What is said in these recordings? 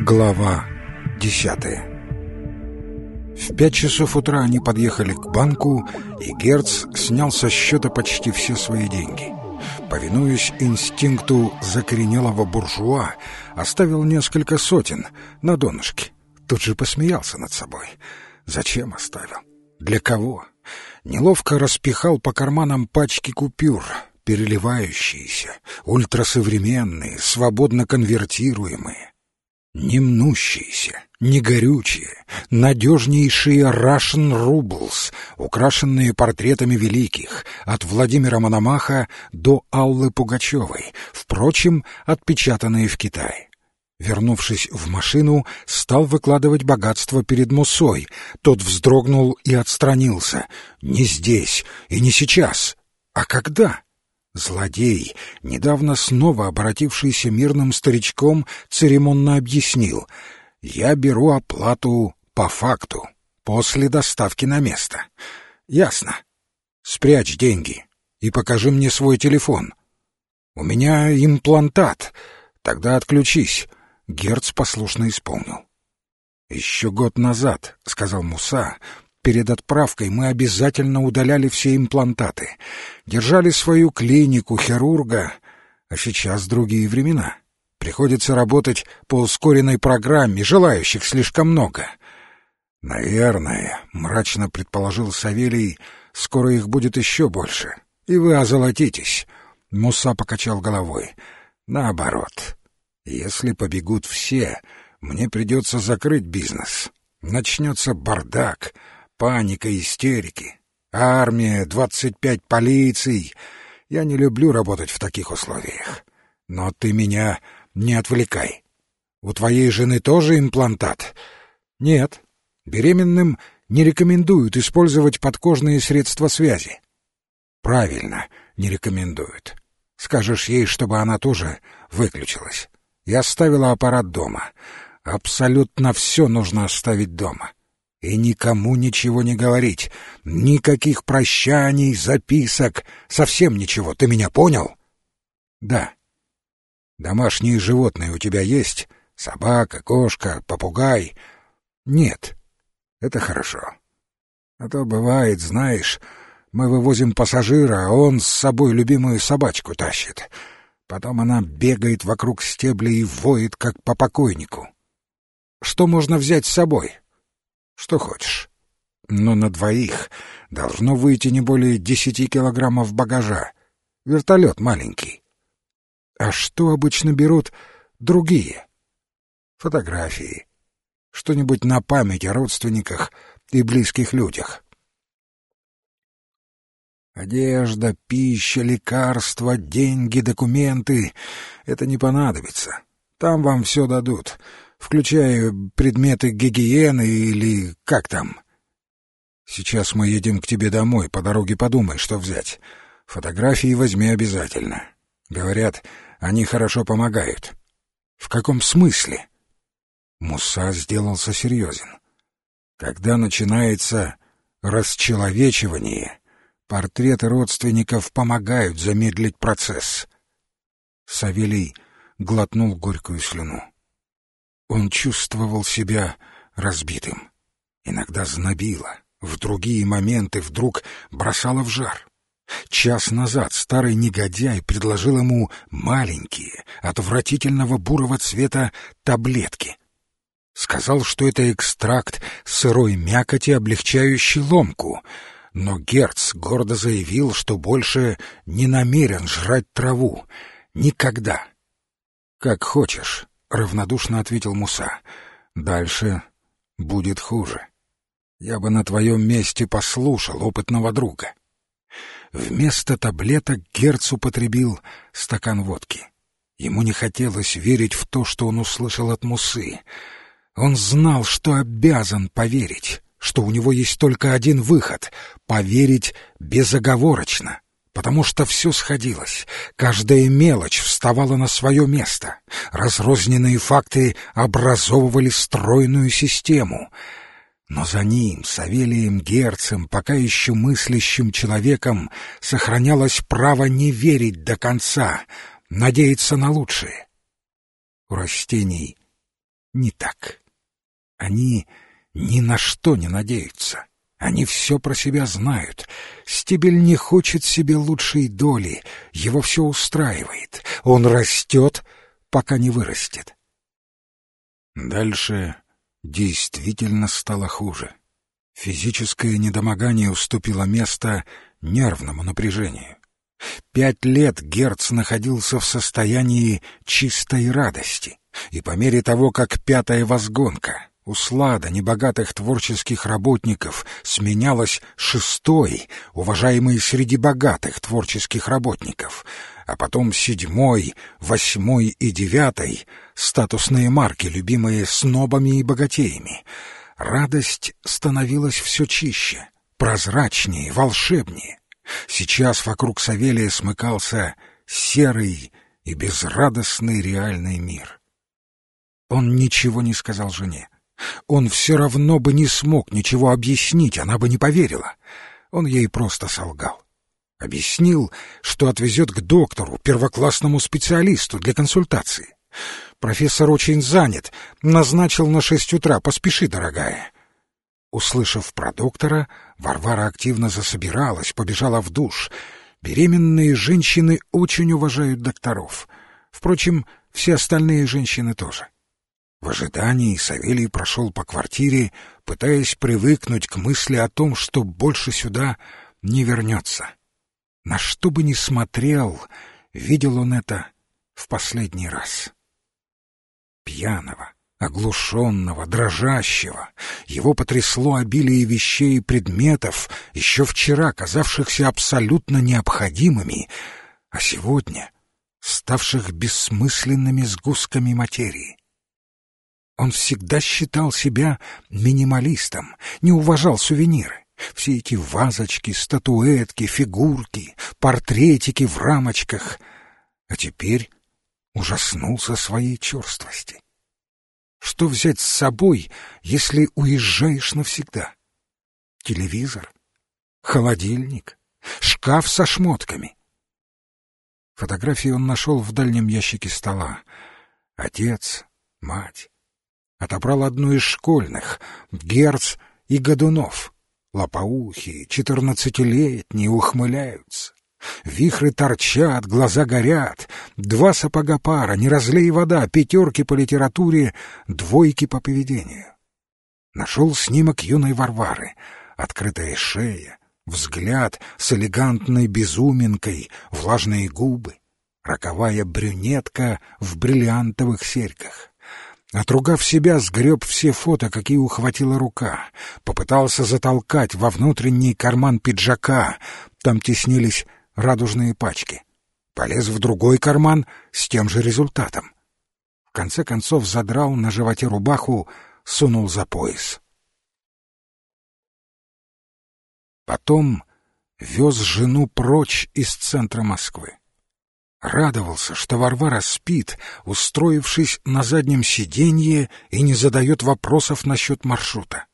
Глава десятая В пять часов утра они подъехали к банку, и Герц снял со счета почти все свои деньги. Повинуясь инстинкту закоренелого буржуа, оставил несколько сотен на донышке. Тут же посмеялся над собой. Зачем оставил? Для кого? Неловко распихал по карманам пачки купюр, переливающиеся, ультрасовременные, свободно конвертируемые. Не мнущиеся, не горючие, надежнейшие Russian Rubles, украшенные портретами великих, от Владимира Мономаха до Аллы Пугачевой, впрочем, отпечатанные в Китае. Вернувшись в машину, стал выкладывать богатство перед Мусой. Тот вздрогнул и отстранился. «Не здесь и не сейчас. А когда?» Злодей, недавно снова обратившийся мирным старичком, церемонно объяснил. «Я беру оплату по факту, после доставки на место». «Ясно. Спрячь деньги и покажи мне свой телефон». «У меня имплантат. Тогда отключись». Герц послушно исполнил. «Еще год назад», — сказал Муса, Перед отправкой мы обязательно удаляли все имплантаты, держали свою клинику хирурга, а сейчас другие времена. Приходится работать по ускоренной программе, желающих слишком много. Наверное, мрачно предположил Савелий, скоро их будет еще больше, и вы озолотитесь. Муса покачал головой. Наоборот, если побегут все, мне придется закрыть бизнес. Начнется бардак, паника, истерики. Армия, двадцать пять полиций. Я не люблю работать в таких условиях. Но ты меня не отвлекай. У твоей жены тоже имплантат? Нет. Беременным не рекомендуют использовать подкожные средства связи. Правильно, не рекомендуют. Скажешь ей, чтобы она тоже выключилась. Я оставила аппарат дома. Абсолютно все нужно оставить дома. И никому ничего не говорить. Никаких прощаний, записок, совсем ничего. Ты меня понял? Да. Домашние животные у тебя есть? Собака, кошка, попугай? Нет. Это хорошо. А то бывает, знаешь, мы вывозим пассажира, а он с собой любимую собачку тащит. Потом она бегает вокруг стебля и воет, как по покойнику. Что можно взять с собой? Что хочешь. Но на двоих должно выйти не более десяти килограммов багажа. Вертолет маленький. А что обычно берут другие? Фотографии. Что-нибудь на память о родственниках и близких людях. Одежда, пища, лекарства, деньги, документы — это не понадобится. Там вам все дадут — включая предметы гигиены или как там. Сейчас мы едем к тебе домой, по дороге подумай, что взять. Фотографии возьми обязательно. Говорят, они хорошо помогают. В каком смысле? Муса сделался серьезен. Когда начинается расчеловечивание, портреты родственников помогают замедлить процесс. Савелий глотнул горькую слюну. Он чувствовал себя разбитым. Иногда знобило, в другие моменты вдруг бросало в жар. Час назад старый негодяй предложил ему маленькие, отвратительного бурого цвета таблетки. Сказал, что это экстракт сырой мякоти, облегчающий ломку, но Герц гордо заявил, что больше не намерен жрать траву. Никогда. «Как хочешь», — равнодушно ответил Муса. «Дальше будет хуже. Я бы на твоем месте послушал опытного друга». Вместо таблеток Герц употребил стакан водки. Ему не хотелось верить в то, что он услышал от Мусы. Он знал, что обязан поверить, что у него есть только один выход — поверить безоговорочно потому что все сходилось, каждая мелочь вставала на свое место, разрозненные факты образовывали стройную систему. Но за ним, Савелием Герцем, пока еще мыслящим человеком, сохранялось право не верить до конца, надеяться на лучшее. У растений не так. Они ни на что не надеются. Они все про себя знают. Стебель не хочет себе лучшей доли, его все устраивает. Он растет, пока не вырастет. Дальше действительно стало хуже. Физическое недомогание уступило место нервному напряжению. Пять лет Герц находился в состоянии чистой радости, и по мере того, как пятая возгонка, услада небогатых творческих работников сменялась шестой, уважаемой среди богатых творческих работников, а потом седьмой, восьмой и девятой — статусные марки, любимые снобами и богатеями — Радость становилась все чище, прозрачнее, волшебнее. Сейчас вокруг Савелия смыкался серый и безрадостный реальный мир. Он ничего не сказал жене. Он все равно бы не смог ничего объяснить, она бы не поверила. Он ей просто солгал. Объяснил, что отвезет к доктору, первоклассному специалисту для консультации. Профессор очень занят. Назначил на шесть утра. Поспеши, дорогая. Услышав про доктора, Варвара активно засобиралась, побежала в душ. Беременные женщины очень уважают докторов. Впрочем, все остальные женщины тоже. В ожидании Савелий прошел по квартире, пытаясь привыкнуть к мысли о том, что больше сюда не вернется. На что бы ни смотрел, видел он это в последний раз пьяного, оглушенного, дрожащего. Его потрясло обилие вещей и предметов, еще вчера казавшихся абсолютно необходимыми, а сегодня ставших бессмысленными сгустками материи. Он всегда считал себя минималистом, не уважал сувениры. Все эти вазочки, статуэтки, фигурки, портретики в рамочках. А теперь ужаснулся своей черствости. Что взять с собой, если уезжаешь навсегда? Телевизор? Холодильник? Шкаф со шмотками? Фотографии он нашел в дальнем ящике стола. Отец, мать. Отобрал одну из школьных, Герц и Годунов. Лопоухие, четырнадцатилетние, ухмыляются. Вихры торчат, глаза горят. Два сапога пара, не разлей вода, пятерки по литературе, двойки по поведению. Нашел снимок юной Варвары. Открытая шея, взгляд с элегантной безуминкой, влажные губы, роковая брюнетка в бриллиантовых серьгах. Отругав себя, сгреб все фото, какие ухватила рука. Попытался затолкать во внутренний карман пиджака. Там теснились радужные пачки. Полез в другой карман с тем же результатом. В конце концов задрал на животе рубаху, сунул за пояс. Потом вез жену прочь из центра Москвы. Радовался, что Варвара спит, устроившись на заднем сиденье и не задает вопросов насчет маршрута.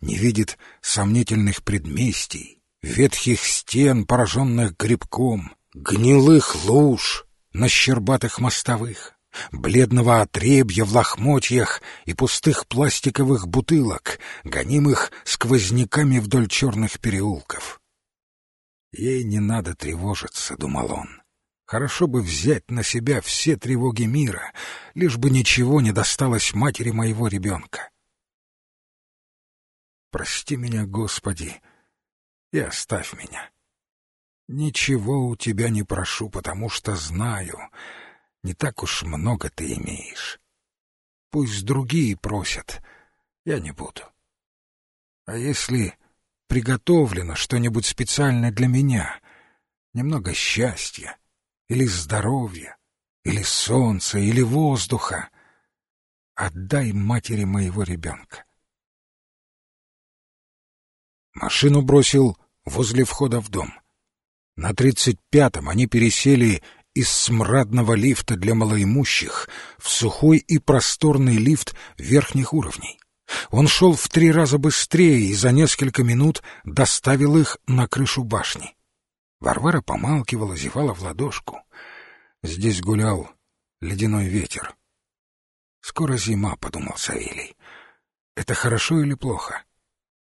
Не видит сомнительных предместий, ветхих стен, пораженных грибком, гнилых луж на щербатых мостовых, бледного отребья в лохмотьях и пустых пластиковых бутылок, гонимых сквозняками вдоль черных переулков. «Ей не надо тревожиться», — думал он. «Хорошо бы взять на себя все тревоги мира, лишь бы ничего не досталось матери моего ребенка». «Прости меня, Господи», и оставь меня. Ничего у тебя не прошу, потому что знаю, не так уж много ты имеешь. Пусть другие просят, я не буду. А если приготовлено что-нибудь специальное для меня, немного счастья или здоровья, или солнца, или воздуха, отдай матери моего ребенка. Машину бросил возле входа в дом. На тридцать пятом они пересели из смрадного лифта для малоимущих в сухой и просторный лифт верхних уровней. Он шел в три раза быстрее и за несколько минут доставил их на крышу башни. Варвара помалкивала, зевала в ладошку. Здесь гулял ледяной ветер. «Скоро зима», — подумал Савелий. «Это хорошо или плохо?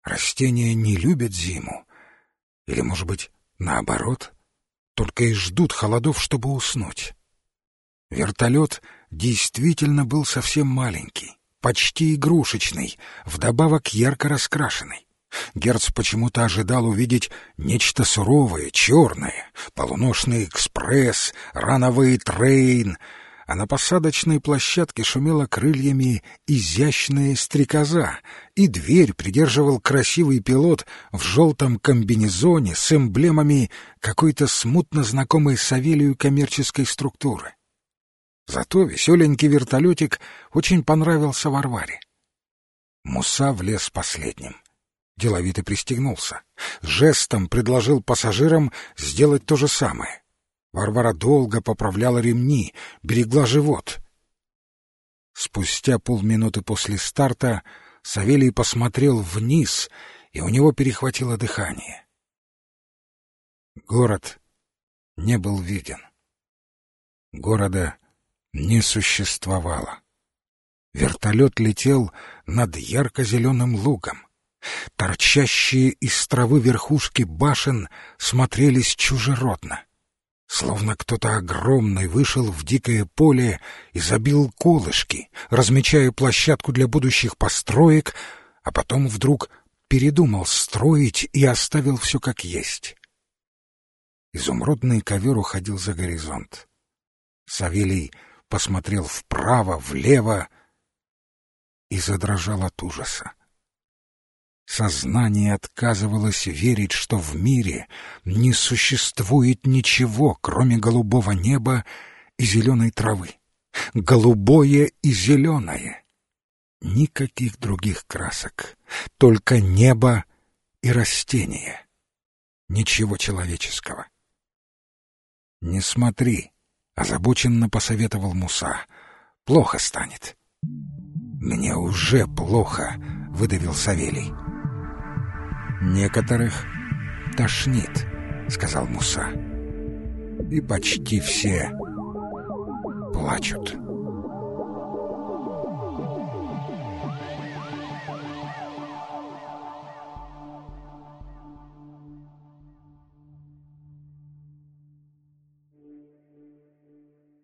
Растения не любят зиму. Или, может быть, наоборот, только и ждут холодов, чтобы уснуть?» Вертолет действительно был совсем маленький, почти игрушечный, вдобавок ярко раскрашенный. Герц почему-то ожидал увидеть нечто суровое, черное, полуношный экспресс, рановый трейн, а на посадочной площадке шумела крыльями изящная стрекоза, и дверь придерживал красивый пилот в желтом комбинезоне с эмблемами какой-то смутно знакомой Савелию коммерческой структуры. Зато веселенький вертолетик очень понравился Варваре. Муса влез последним. Деловито пристегнулся. Жестом предложил пассажирам сделать то же самое. Варвара долго поправляла ремни, берегла живот. Спустя полминуты после старта Савелий посмотрел вниз, и у него перехватило дыхание. Город не был виден. Города не существовало. Вертолет летел над ярко-зеленым лугом. Торчащие из травы верхушки башен смотрелись чужеродно. Словно кто-то огромный вышел в дикое поле и забил колышки, размечая площадку для будущих построек, а потом вдруг передумал строить и оставил все как есть. Изумрудный ковер уходил за горизонт. Савелий посмотрел вправо, влево и задрожал от ужаса. Сознание отказывалось верить, что в мире не существует ничего, кроме голубого неба и зеленой травы. Голубое и зеленое. Никаких других красок, только небо и растения. Ничего человеческого. «Не смотри», Озабоченно посоветовал Муса. «Плохо станет». «Мне уже плохо», — выдавил Савелий. «Некоторых тошнит», — сказал Муса. «И почти все плачут».